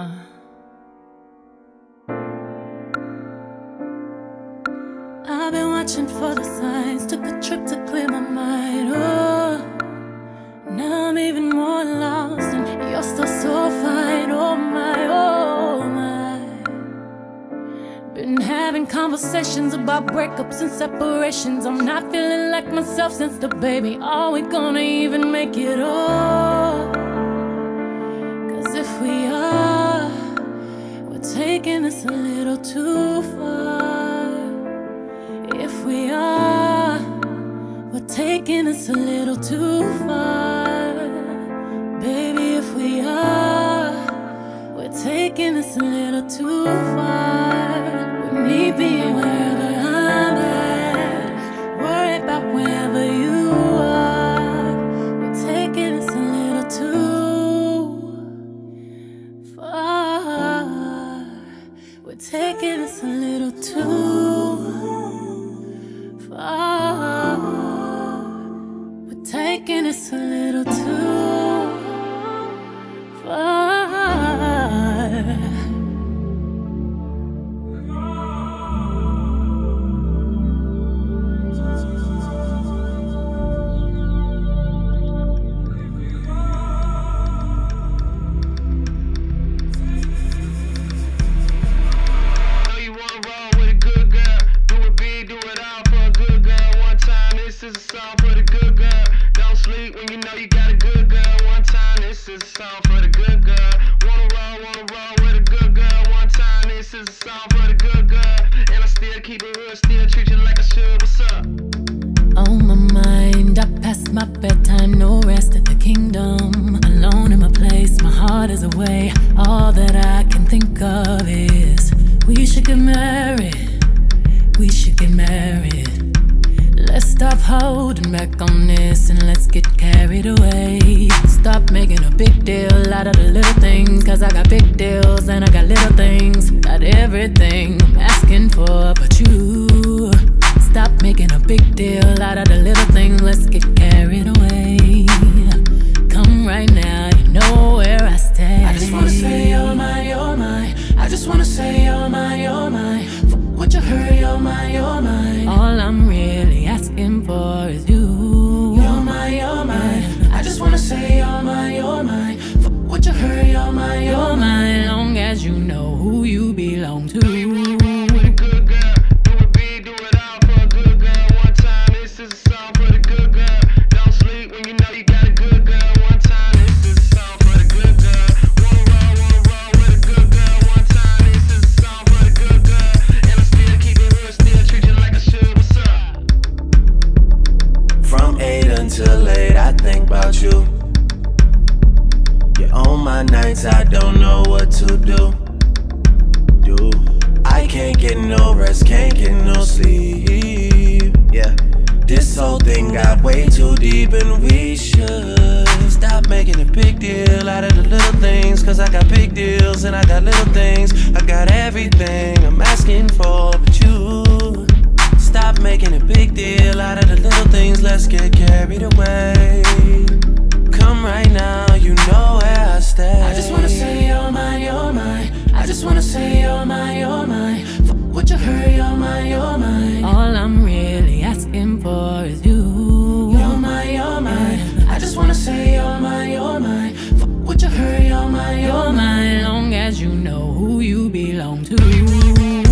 Uh. I've been watching for the signs, took a trip to clear my mind. Oh, now I'm even more lost, and you're still so fine. Oh my, oh my. Been having conversations about breakups and separations. I'm not feeling like myself since the baby. Are we gonna even make it? Oh. Too far. If we are, we're taking this a little too far. Baby, if we are, we're taking this a little too far. With me being wherever my heart away. All that I can think of is we should get married. We should get married. Let's stop holding back on this and let's get carried away. Stop making a big deal out of the little things. Cause I got big deals and I got little things. Got everything I'm asking for, but you. Stop making a big deal out of the little things. Let's get my nights, I don't sleep when you know what to do. Do get no rest, can't get no sleep. Yeah, this whole thing got way too deep, and we should stop making a big deal out of the little things. Cause I got big deals and I got little things. I got everything I'm asking for, but you. Stop making a big deal out of the little things. Let's get carried away. Come right now, you know Thank you.